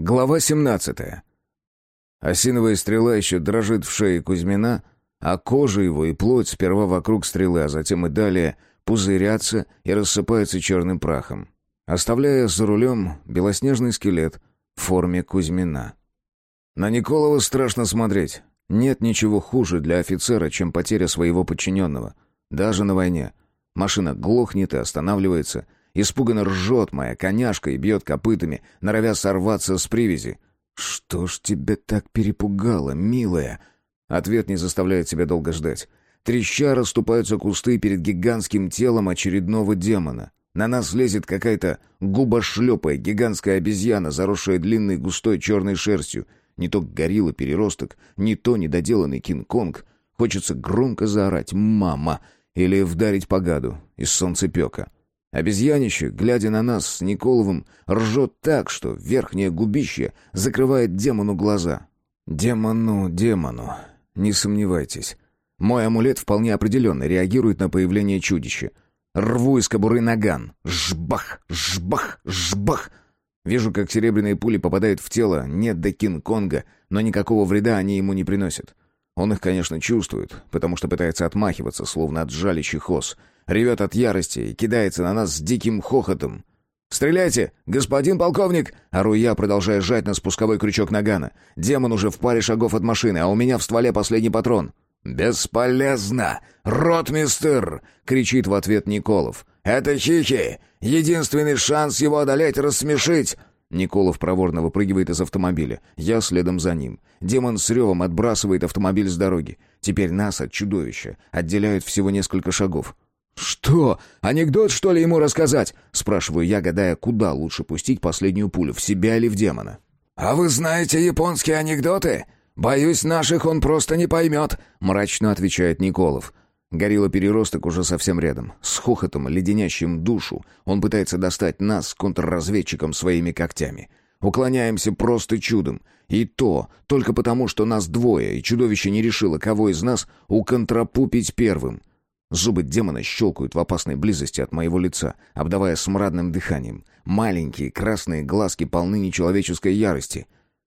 Глава 17. Осиновая стрела еще дрожит в шее Кузьмина, а кожа его и плоть сперва вокруг стрелы, а затем и далее пузырятся и рассыпаются черным прахом, оставляя за рулем белоснежный скелет в форме Кузьмина. На Николова страшно смотреть. Нет ничего хуже для офицера, чем потеря своего подчиненного. Даже на войне. Машина глохнет и останавливается — Испуганно ржет моя коняшка и бьет копытами, норовя сорваться с привязи. «Что ж тебя так перепугало, милая?» Ответ не заставляет себя долго ждать. Треща расступаются кусты перед гигантским телом очередного демона. На нас лезет какая-то губошлепая гигантская обезьяна, заросшая длинной густой черной шерстью. Не то горилла-переросток, не то недоделанный Кинг-Конг. Хочется громко заорать «Мама!» или вдарить по гаду из солнцепека. Обезьянище, глядя на нас с Николовым, ржет так, что верхнее губище закрывает демону глаза. Демону, демону, не сомневайтесь. Мой амулет вполне определенно реагирует на появление чудища. Рву из кобуры наган. Жбах, жбах, жбах. Вижу, как серебряные пули попадают в тело не до Кинг-Конга, но никакого вреда они ему не приносят. Он их, конечно, чувствует, потому что пытается отмахиваться, словно от жалящих ос — ревет от ярости и кидается на нас с диким хохотом. «Стреляйте, господин полковник!» — ору я, продолжая сжать на спусковой крючок нагана. Демон уже в паре шагов от машины, а у меня в стволе последний патрон. «Бесполезно! Ротмистер!» — кричит в ответ Николов. «Это Хихи! Единственный шанс его одолеть — рассмешить!» Николов проворно выпрыгивает из автомобиля. Я следом за ним. Демон с ревом отбрасывает автомобиль с дороги. Теперь нас от чудовища отделяют всего несколько шагов. «Что? Анекдот, что ли, ему рассказать?» — спрашиваю я, гадая, куда лучше пустить последнюю пулю, в себя или в демона. «А вы знаете японские анекдоты? Боюсь, наших он просто не поймет», — мрачно отвечает Николов. Горилла-переросток уже совсем рядом. С хохотом, леденящим душу, он пытается достать нас контрразведчиком своими когтями. Уклоняемся просто чудом. И то только потому, что нас двое, и чудовище не решило, кого из нас уконтрапупить первым. Зубы демона щелкают в опасной близости от моего лица, обдавая смрадным дыханием. Маленькие красные глазки полны нечеловеческой ярости.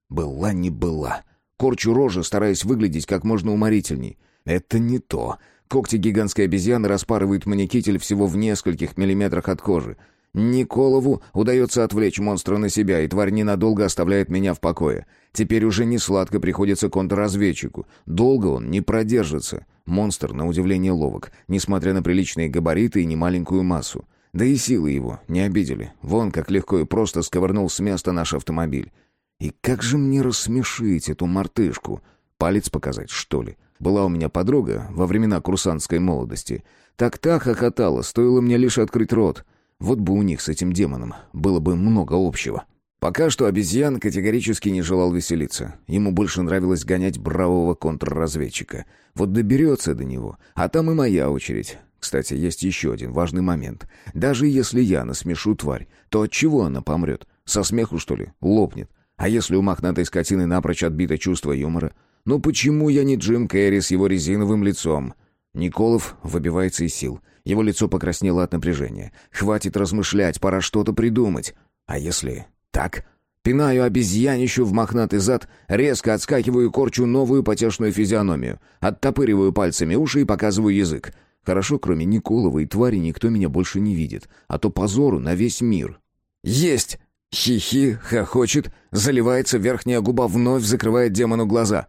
Была не была. Корчу рожи, стараясь выглядеть как можно уморительней. Это не то. Когти гигантской обезьяны распарывают мне китель всего в нескольких миллиметрах от кожи. Николову удается отвлечь монстра на себя, и тварь ненадолго оставляет меня в покое. Теперь уже не сладко приходится контрразведчику. Долго он не продержится. Монстр, на удивление, ловок, несмотря на приличные габариты и немаленькую массу. Да и силы его не обидели. Вон как легко и просто сковырнул с места наш автомобиль. И как же мне рассмешить эту мартышку? Палец показать, что ли? Была у меня подруга во времена курсантской молодости. Так та хохотала, стоило мне лишь открыть рот. Вот бы у них с этим демоном было бы много общего. Пока что обезьян категорически не желал веселиться. Ему больше нравилось гонять бравого контрразведчика. Вот доберется до него, а там и моя очередь. Кстати, есть еще один важный момент. Даже если я насмешу тварь, то от чего она помрет? Со смеху, что ли? Лопнет. А если у мохнатой скотины напрочь отбито чувство юмора? Ну почему я не Джим Керри с его резиновым лицом? Николов выбивается из сил. Его лицо покраснело от напряжения. Хватит размышлять, пора что-то придумать. А если так? Пинаю обезьянищу в мохнатый зад, резко отскакиваю и корчу новую потешную физиономию. Оттопыриваю пальцами уши и показываю язык. Хорошо, кроме Николова и твари, никто меня больше не видит. А то позору на весь мир. «Есть!» Хихи, хохочет, заливается верхняя губа, вновь закрывает демону глаза.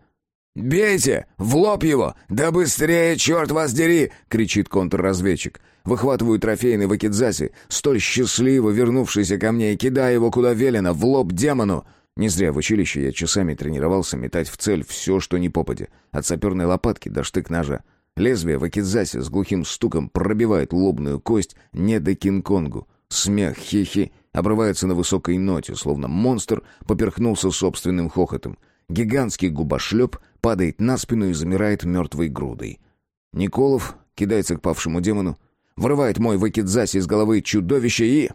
«Бейте! В лоб его! Да быстрее, черт вас дери!» — кричит контрразведчик. Выхватываю трофейный вакидзаси, столь счастливо вернувшийся ко мне, и кидаю его куда велено, в лоб демону. Не зря в училище я часами тренировался метать в цель все, что не попадя. От саперной лопатки до штык-ножа. Лезвие вакидзаси с глухим стуком пробивает лобную кость не до Кинг-Конгу. Смех хихи обрывается на высокой ноте, словно монстр поперхнулся собственным хохотом. Гигантский губошлеп падает на спину и замирает мертвой грудой. Николов кидается к павшему демону, вырывает мой вакидзаси из головы чудовища и...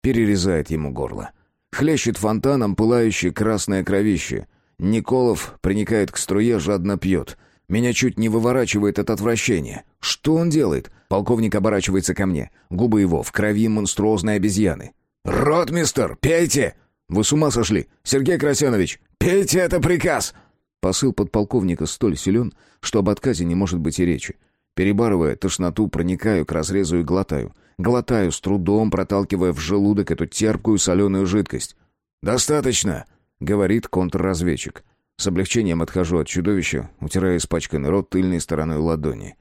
перерезает ему горло. Хлещет фонтаном пылающее красное кровище. Николов приникает к струе, жадно пьет. Меня чуть не выворачивает от отвращения. Что он делает? Полковник оборачивается ко мне. Губы его в крови монструозной обезьяны. «Ротмистер, пейте!» Вы с ума сошли? Сергей Красенович, пейте это приказ!» Посыл подполковника столь силен, что об отказе не может быть и речи. Перебарывая тошноту, проникаю к разрезу и глотаю. Глотаю с трудом, проталкивая в желудок эту терпкую соленую жидкость. «Достаточно!» — говорит контрразведчик. С облегчением отхожу от чудовища, утирая испачканный рот тыльной стороной ладони.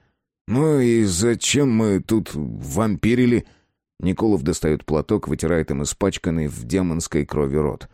«Ну и зачем мы тут вампирили?» Николов достает платок, вытирает им испачканный в демонской крови рот.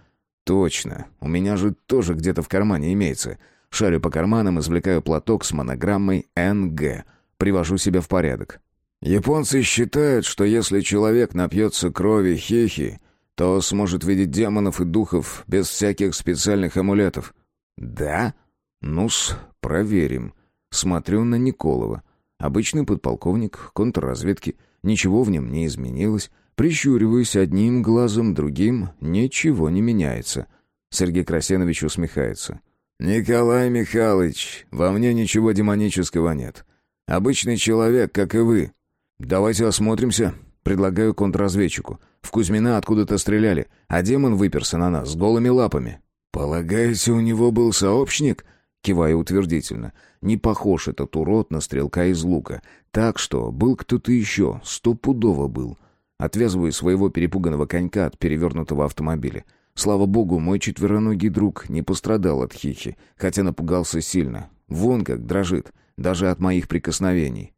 «Точно. У меня же тоже где-то в кармане имеется. Шарю по карманам, извлекаю платок с монограммой «НГ». Привожу себя в порядок. Японцы считают, что если человек напьется крови хихи, то сможет видеть демонов и духов без всяких специальных амулетов. «Да? Ну-с, проверим». Смотрю на Николова. Обычный подполковник контрразведки. Ничего в нем не изменилось. Прищуриваюсь одним глазом, другим. Ничего не меняется. Сергей Красенович усмехается. «Николай Михайлович, во мне ничего демонического нет. Обычный человек, как и вы». «Давайте осмотримся», — предлагаю контрразведчику. «В Кузьмина откуда-то стреляли, а демон выперся на нас с голыми лапами». «Полагаете, у него был сообщник?» Киваю утвердительно. Не похож этот урод на стрелка из лука. Так что был кто-то еще, стопудово был. Отвязываю своего перепуганного конька от перевернутого автомобиля. Слава богу, мой четвероногий друг не пострадал от хихи, хотя напугался сильно. Вон как дрожит, даже от моих прикосновений.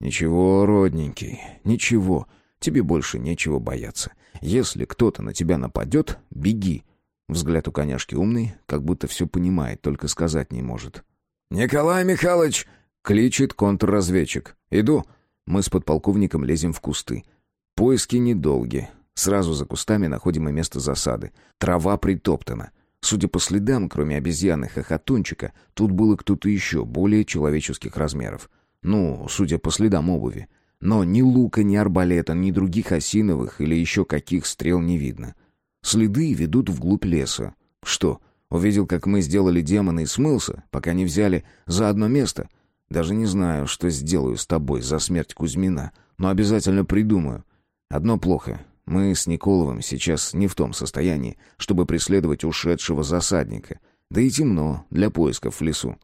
«Ничего, родненький, ничего. Тебе больше нечего бояться. Если кто-то на тебя нападет, беги. Взгляд у коняшки умный, как будто все понимает, только сказать не может. «Николай Михайлович!» — кличет контрразведчик. «Иду». Мы с подполковником лезем в кусты. Поиски недолги. Сразу за кустами находим и место засады. Трава притоптана. Судя по следам, кроме обезьяны хохотунчика, тут было кто-то еще, более человеческих размеров. Ну, судя по следам обуви. Но ни лука, ни арбалета, ни других осиновых или еще каких стрел не видно. Следы ведут вглубь леса. Что, увидел, как мы сделали демона и смылся, пока не взяли за одно место? Даже не знаю, что сделаю с тобой за смерть Кузьмина, но обязательно придумаю. Одно плохо. Мы с Николовым сейчас не в том состоянии, чтобы преследовать ушедшего засадника. Да и темно для поисков в лесу.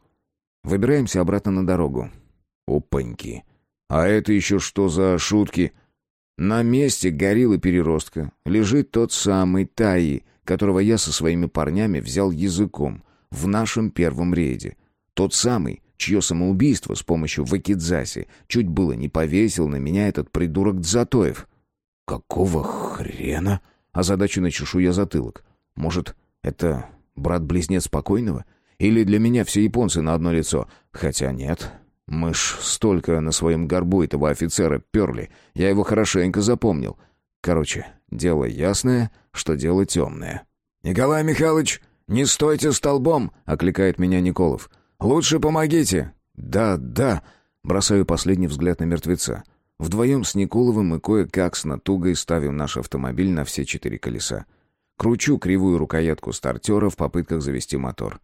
Выбираемся обратно на дорогу. Опаньки. А это еще что за шутки? На месте гориллы-переростка лежит тот самый Таи, которого я со своими парнями взял языком в нашем первом рейде. Тот самый, чье самоубийство с помощью вакидзаси чуть было не повесил на меня этот придурок Дзатоев. «Какого хрена?» — озадаченно чешу я затылок. «Может, это брат-близнец покойного? Или для меня все японцы на одно лицо? Хотя нет, мы ж столько на своем горбу этого офицера перли. Я его хорошенько запомнил. Короче, дело ясное, что дело темное. «Николай Михайлович, не стойте столбом!» — окликает меня Николов. «Лучше помогите!» «Да, да!» — бросаю последний взгляд на мертвеца. Вдвоем с Николовым мы кое-как с натугой ставим наш автомобиль на все четыре колеса. Кручу кривую рукоятку стартера в попытках завести мотор.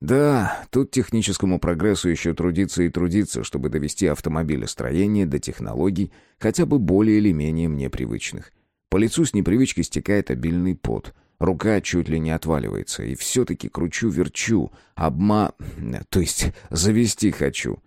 Да, тут техническому прогрессу еще трудиться и трудиться, чтобы довести автомобилестроение до технологий, хотя бы более или менее мне привычных. По лицу с непривычки стекает обильный пот. Рука чуть ли не отваливается, и все-таки кручу-верчу, обма... то есть завести хочу.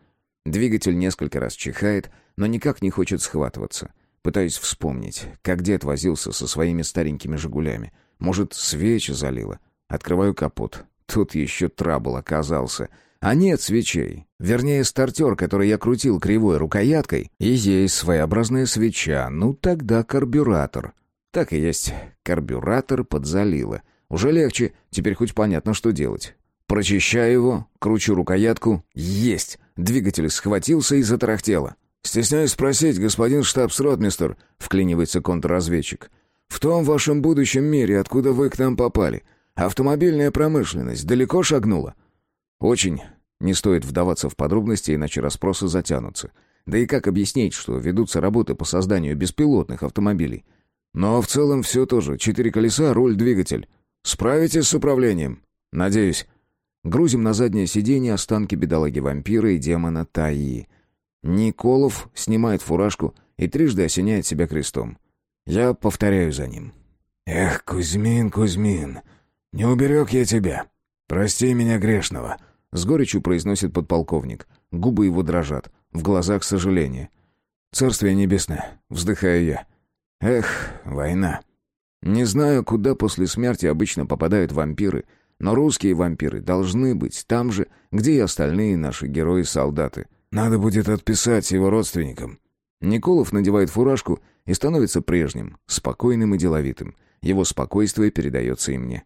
Двигатель несколько раз чихает, но никак не хочет схватываться. Пытаюсь вспомнить, как дед возился со своими старенькими «Жигулями». Может, свечи залило? Открываю капот. Тут еще трабл оказался. А нет свечей. Вернее, стартер, который я крутил кривой рукояткой, и есть своеобразная свеча. Ну, тогда карбюратор. Так и есть. Карбюратор подзалило. Уже легче. Теперь хоть понятно, что делать. Прочищаю его, кручу рукоятку. Есть! Двигатель схватился и затарахтело. «Стесняюсь спросить, господин штабс-ротмистер», — вклинивается контрразведчик. «В том вашем будущем мире, откуда вы к нам попали, Автомобильная промышленность далеко шагнула? Очень. Не стоит вдаваться в подробности, иначе расспросы затянутся. Да и как объяснить, что ведутся работы по созданию беспилотных автомобилей? Но в целом все тоже. Четыре колеса, руль, двигатель. Справитесь с управлением? Надеюсь. Грузим на заднее сиденье останки бедолаги-вампира и демона Таи. Николов снимает фуражку и трижды осеняет себя крестом. Я повторяю за ним. «Эх, Кузьмин, Кузьмин, не уберег я тебя. Прости меня грешного», — с горечью произносит подполковник. Губы его дрожат, в глазах сожаление. «Царствие небесное», — вздыхаю я. «Эх, война». Не знаю, куда после смерти обычно попадают вампиры, но русские вампиры должны быть там же, где и остальные наши герои-солдаты. Надо будет отписать его родственникам. Николов надевает фуражку и становится прежним, спокойным и деловитым. Его спокойствие передается и мне.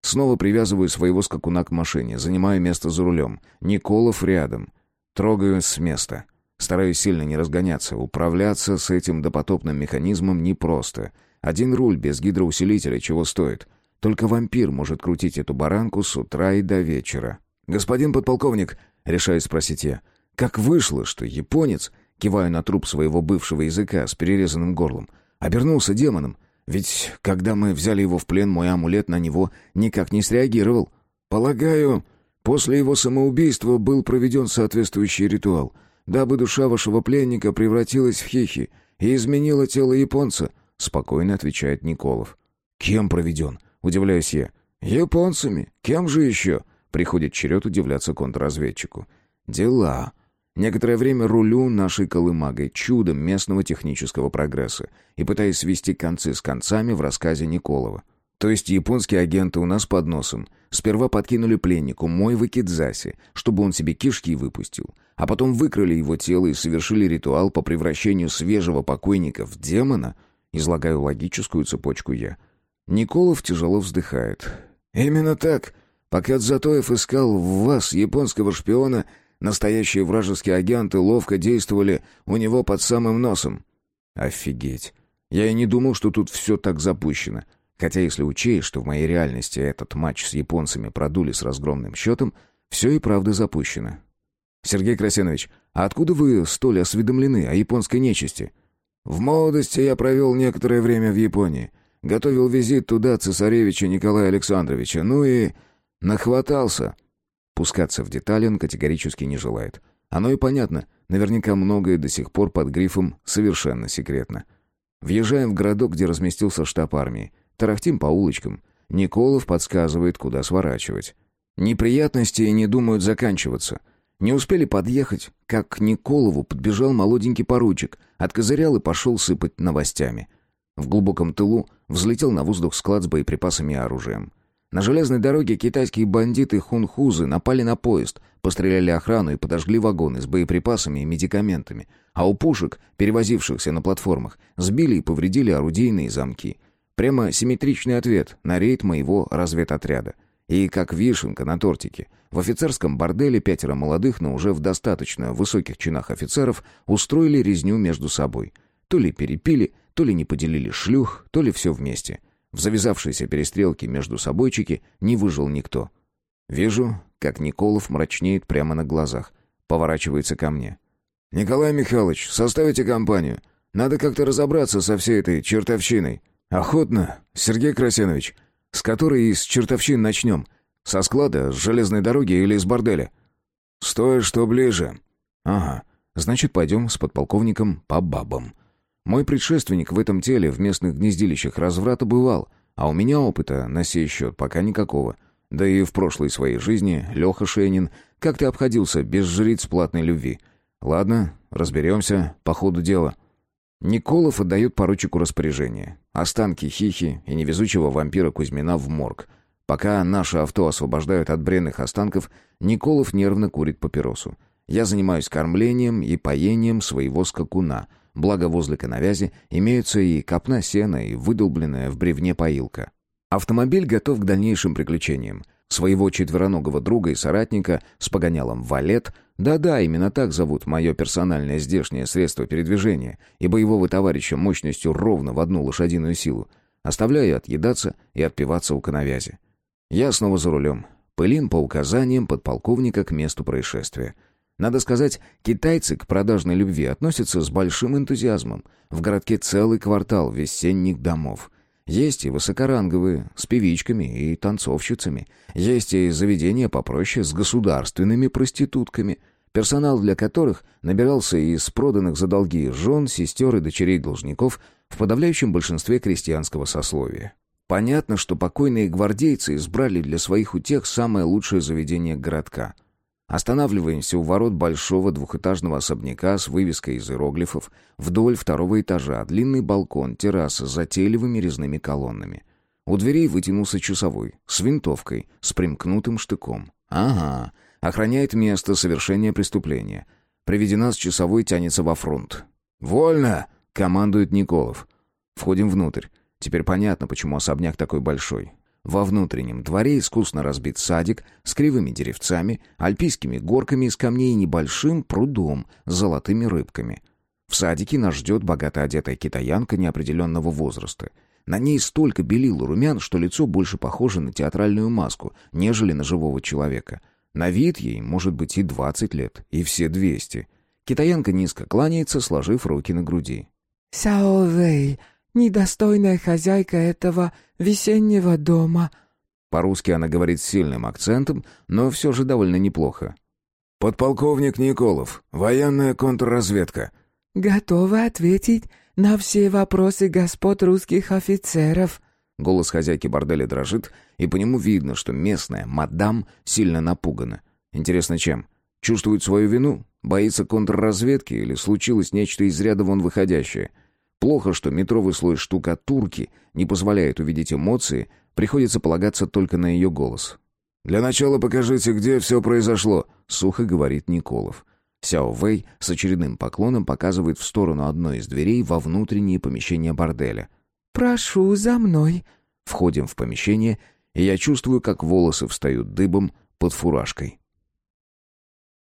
Снова привязываю своего скакуна к машине, занимаю место за рулем. Николов рядом. Трогаю с места. Стараюсь сильно не разгоняться. Управляться с этим допотопным механизмом непросто. Один руль без гидроусилителя чего стоит. Только вампир может крутить эту баранку с утра и до вечера. «Господин подполковник», — решаю спросить я, — «как вышло, что японец, киваю на труп своего бывшего языка с перерезанным горлом, обернулся демоном? Ведь когда мы взяли его в плен, мой амулет на него никак не среагировал. Полагаю, после его самоубийства был проведен соответствующий ритуал, дабы душа вашего пленника превратилась в хихи и изменила тело японца, спокойно отвечает Николов. Кем проведен? Удивляюсь я. Японцами. Кем же еще? Приходит черед удивляться контрразведчику. Дела. Некоторое время рулю нашей колымагой, чудом местного технического прогресса, и пытаясь свести концы с концами в рассказе Николова. То есть японские агенты у нас под носом. Сперва подкинули пленнику мой вакидзаси, чтобы он себе кишки выпустил, а потом выкрали его тело и совершили ритуал по превращению свежего покойника в демона, излагаю логическую цепочку я. Николов тяжело вздыхает. «Именно так. Пока Дзатоев искал в вас, японского шпиона, Настоящие вражеские агенты ловко действовали у него под самым носом. Офигеть. Я и не думал, что тут все так запущено. Хотя если учесть, что в моей реальности этот матч с японцами продули с разгромным счетом, все и правда запущено. Сергей Красенович, а откуда вы столь осведомлены о японской нечисти? В молодости я провел некоторое время в Японии. Готовил визит туда цесаревича Николая Александровича. Ну и нахватался. Пускаться в детали он категорически не желает. Оно и понятно, наверняка многое до сих пор под грифом «совершенно секретно». Въезжаем в городок, где разместился штаб армии. Тарахтим по улочкам. Николов подсказывает, куда сворачивать. Неприятности не думают заканчиваться. Не успели подъехать, как к Николову подбежал молоденький поручик, откозырял и пошел сыпать новостями. В глубоком тылу взлетел на воздух склад с боеприпасами и оружием. На железной дороге китайские бандиты-хунхузы напали на поезд, постреляли охрану и подожгли вагоны с боеприпасами и медикаментами. А у пушек, перевозившихся на платформах, сбили и повредили орудийные замки. Прямо симметричный ответ на рейд моего разведотряда. И как вишенка на тортике. В офицерском борделе пятеро молодых, но уже в достаточно высоких чинах офицеров устроили резню между собой. То ли перепили, то ли не поделили шлюх, то ли все вместе — в завязавшейся перестрелке между собойчики не выжил никто. Вижу, как Николов мрачнеет прямо на глазах. Поворачивается ко мне. «Николай Михайлович, составите компанию. Надо как-то разобраться со всей этой чертовщиной». «Охотно, Сергей Красенович. С которой из чертовщин начнем? Со склада, с железной дороги или из борделя?» «Стой, что ближе». «Ага, значит, пойдем с подполковником по бабам». Мой предшественник в этом теле в местных гнездилищах разврата бывал, а у меня опыта на сей счет пока никакого. Да и в прошлой своей жизни Леха Шенин как-то обходился без жриц платной любви. Ладно, разберемся по ходу дела. Николов отдает поручику распоряжение. Останки Хихи и невезучего вампира Кузьмина в морг. Пока наше авто освобождают от бренных останков, Николов нервно курит папиросу. Я занимаюсь кормлением и поением своего скакуна — Благо возле коновязи имеются и копна сена, и выдолбленная в бревне поилка. Автомобиль готов к дальнейшим приключениям. Своего четвероногого друга и соратника с погонялом «Валет» Да-да, именно так зовут мое персональное здешнее средство передвижения и боевого товарища мощностью ровно в одну лошадиную силу. Оставляю отъедаться и отпиваться у коновязи. Я снова за рулем. Пылим по указаниям подполковника к месту происшествия. Надо сказать, китайцы к продажной любви относятся с большим энтузиазмом. В городке целый квартал весенних домов. Есть и высокоранговые, с певичками и танцовщицами. Есть и заведения попроще, с государственными проститутками, персонал для которых набирался из проданных за долги жен, сестер и дочерей должников в подавляющем большинстве крестьянского сословия. Понятно, что покойные гвардейцы избрали для своих утех самое лучшее заведение городка. Останавливаемся у ворот большого двухэтажного особняка с вывеской из иероглифов. Вдоль второго этажа длинный балкон, терраса с затейливыми резными колоннами. У дверей вытянулся часовой, с винтовкой, с примкнутым штыком. Ага, охраняет место совершения преступления. Приведена с часовой тянется во фронт. «Вольно!» — командует Николов. Входим внутрь. Теперь понятно, почему особняк такой большой. Во внутреннем дворе искусно разбит садик с кривыми деревцами, альпийскими горками из камней и небольшим прудом с золотыми рыбками. В садике нас ждет богато одетая китаянка неопределенного возраста. На ней столько белил и румян, что лицо больше похоже на театральную маску, нежели на живого человека. На вид ей может быть и двадцать лет, и все двести. Китаянка низко кланяется, сложив руки на груди. «Сяо Вэй, недостойная хозяйка этого весеннего дома». По-русски она говорит с сильным акцентом, но все же довольно неплохо. «Подполковник Николов, военная контрразведка». «Готова ответить на все вопросы господ русских офицеров». Голос хозяйки борделя дрожит, и по нему видно, что местная мадам сильно напугана. Интересно, чем? Чувствует свою вину? Боится контрразведки или случилось нечто из ряда вон выходящее? Плохо, что метровый слой штукатурки не позволяет увидеть эмоции, приходится полагаться только на ее голос. «Для начала покажите, где все произошло», — сухо говорит Николов. Сяо Вэй с очередным поклоном показывает в сторону одной из дверей во внутреннее помещение борделя. «Прошу за мной». Входим в помещение, и я чувствую, как волосы встают дыбом под фуражкой.